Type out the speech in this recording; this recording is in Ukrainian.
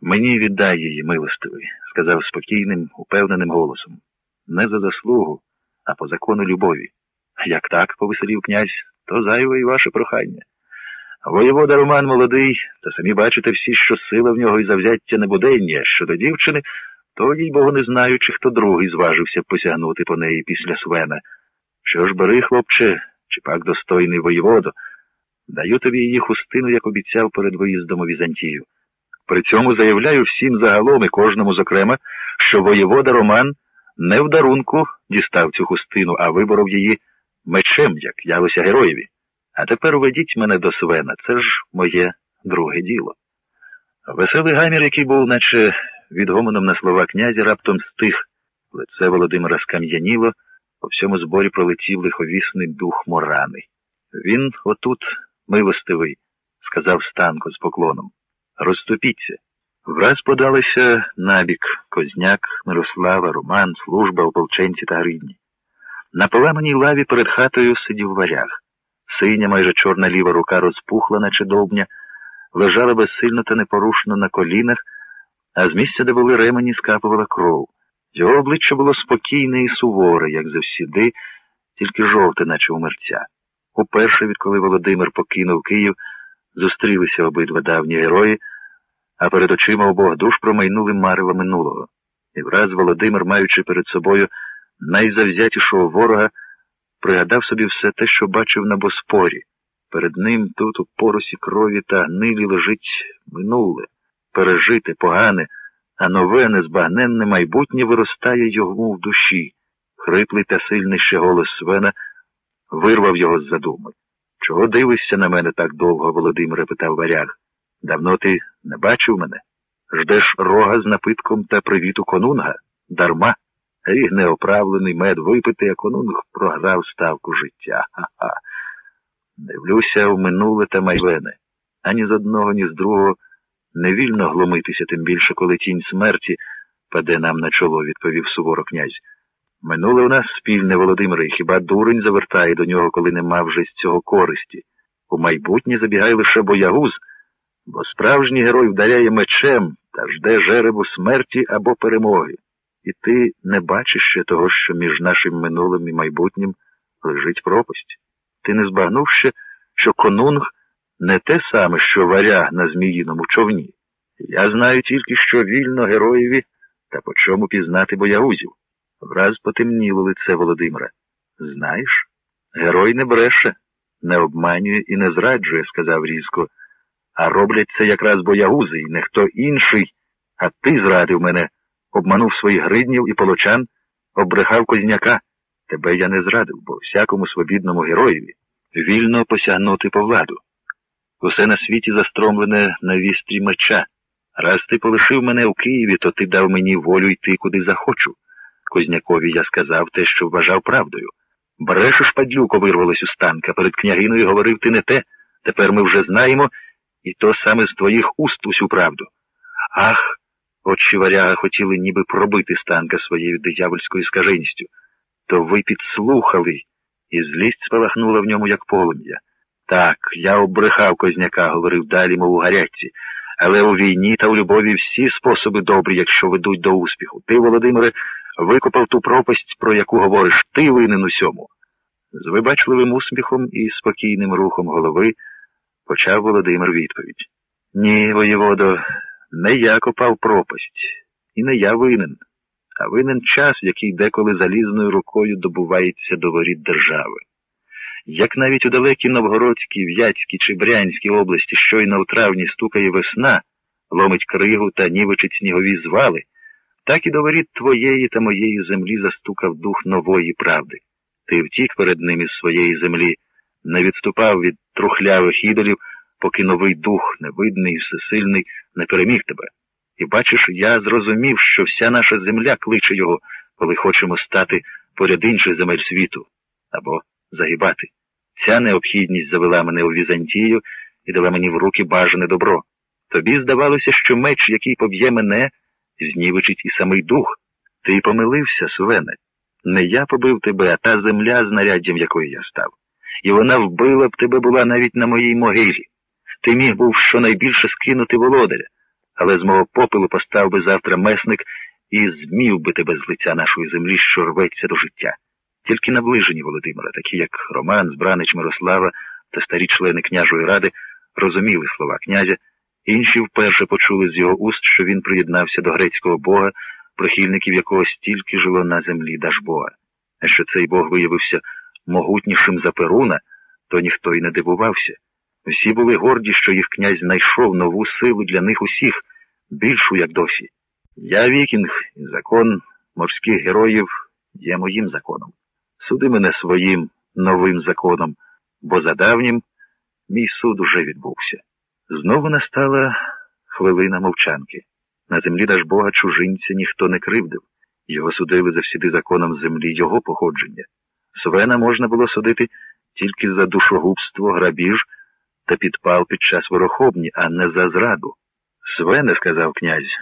Мені віддай її, милостивий, сказав спокійним, упевненим голосом. Не за заслугу, а по закону любові. Як так, повеселів князь, то зайве і ваше прохання. Воєвода Роман молодий, та самі бачите всі, що сила в нього і завзяття небудення щодо дівчини, то, їй богу, не знаю, чи хто другий зважився посягнути по неї після свена. Що ж бери, хлопче, чи пак достойний воєводо, даю тобі її хустину, як обіцяв перед виїздом у Візантію. При цьому заявляю всім загалом і кожному, зокрема, що воєвода Роман не в дарунку дістав цю хустину, а виборов її мечем, як явися героєві. А тепер ведіть мене до Свена, це ж моє друге діло. Веселий гамір, який був, наче відгомоном на слова князя, раптом стих. Лице Володимира скам'яніло, по всьому зборі пролетів лиховісний дух Морани. Він отут, милостивий, сказав Станко з поклоном. Розступіться. Враз подалися набік Козняк, Мирослава, Роман, служба, ополченці та гридні. На поламаній лаві перед хатою сидів варяг. Синя, майже чорна ліва рука розпухла, наче довбня, лежала безсильно та непорушно на колінах, а з місця, де були ремені, скапувала кров. Його обличчя було спокійне і суворе, як завсіди, тільки жовте, наче у мерця. Уперше, відколи Володимир покинув Київ, зустрілися обидва давні герої, а перед очима обох душ промайнули марева минулого. І враз Володимир, маючи перед собою найзавзятішого ворога, пригадав собі все те, що бачив на Боспорі. Перед ним тут, у поросі крові та гнилі лежить минуле, пережите, погане, а нове, незбагненне майбутнє виростає йому в душі. Хриплий та сильний ще голос Свена вирвав його з задуми. Чого дивишся на мене так довго, Володимире? питав варяг. Давно ти не бачив мене? Ждеш рога з напитком та привіту конунга? Дарма. Ріг неоправлений мед випити, а конунг програв ставку життя. Ха-ха. Дивлюся в минуле та майвене. Ані з одного, ні з другого не вільно глумитися, тим більше, коли тінь смерті паде нам на чоло, відповів суворо князь. Минуле у нас спільне, Володимире, хіба дурень завертає до нього, коли нема вже з цього користі. У майбутнє забігає лише боягуз, бо справжній герой вдаряє мечем та жде жеребу смерті або перемоги. І ти не бачиш ще того, що між нашим минулим і майбутнім лежить пропасть. Ти не збагнув ще, що конунг не те саме, що варяг на зміїному човні. Я знаю тільки, що вільно героєві та по чому пізнати боягузів. Враз потемніло лице Володимира. Знаєш, герой не бреше, не обманює і не зраджує, сказав різко. А роблять це якраз боягузи, і не хто інший, а ти зрадив мене, обманув своїх гриднів і полочан, обрехав козняка. Тебе я не зрадив, бо всякому свобідному героєві вільно посягнути по владу. Усе на світі застромлене на вістрі меча. Раз ти полишив мене у Києві, то ти дав мені волю йти куди захочу. Кознякові я сказав те, що вважав правдою. Брешеш, падлюко, вирвалось у станка. Перед княгиною говорив ти не те. Тепер ми вже знаємо, і то саме з твоїх уст усю правду. Ах, очі варяга хотіли ніби пробити станка своєю диявольською скаженістю. То ви підслухали, і злість спалахнула в ньому, як полум'я. Так, я обрехав козняка, говорив далі, мов у гарячці. Але у війні та у любові всі способи добрі, якщо ведуть до успіху. Ти, Володимире, викопав ту пропасть, про яку говориш, ти винен усьому. З вибачливим усміхом і спокійним рухом голови почав Володимир відповідь. Ні, воєводо, не я копав пропасть, і не я винен, а винен час, який деколи залізною рукою добувається до воріт держави. Як навіть у далекій Новгородській, В'ятській чи Брянській області щойно в травні стукає весна, ломить кригу та нівечить снігові звали, так і до воріт твоєї та моєї землі застукав дух нової правди. Ти втік перед ним із своєї землі, не відступав від трухлявих ідолів, поки новий дух, невидний і всесильний, не переміг тебе. І бачиш, я зрозумів, що вся наша земля кличе його, коли хочемо стати поряд інших земель світу або загибати. Ця необхідність завела мене у Візантію і дала мені в руки бажане добро. Тобі здавалося, що меч, який поб'є мене, знівечить і самий дух. Ти помилився, Сувене. Не я побив тебе, а та земля, знаряддям якої я став. І вона вбила б тебе була навіть на моїй могилі. Ти міг був щонайбільше скинути володаря, але з мого попелу постав би завтра месник і змів би тебе з лиця нашої землі, що рветься до життя. Тільки наближені Володимира, такі як Роман, Збранич, Мирослава та старі члени княжої ради, розуміли слова князя, інші вперше почули з його уст, що він приєднався до грецького бога, прихильників якого стільки жило на землі Дажбога. А що цей бог виявився могутнішим за Перуна, то ніхто й не дивувався. Всі були горді, що їх князь знайшов нову силу для них усіх, більшу, як досі. Я вікінг, і закон морських героїв є моїм законом. Суди мене своїм новим законом, бо за давнім мій суд уже відбувся. Знову настала хвилина мовчанки. На землі Дажбога чужинця ніхто не кривдив. Його судили завсіди законом землі його походження. Свена можна було судити тільки за душогубство, грабіж та підпал під час ворохобні, а не за зраду. Свене, сказав князь,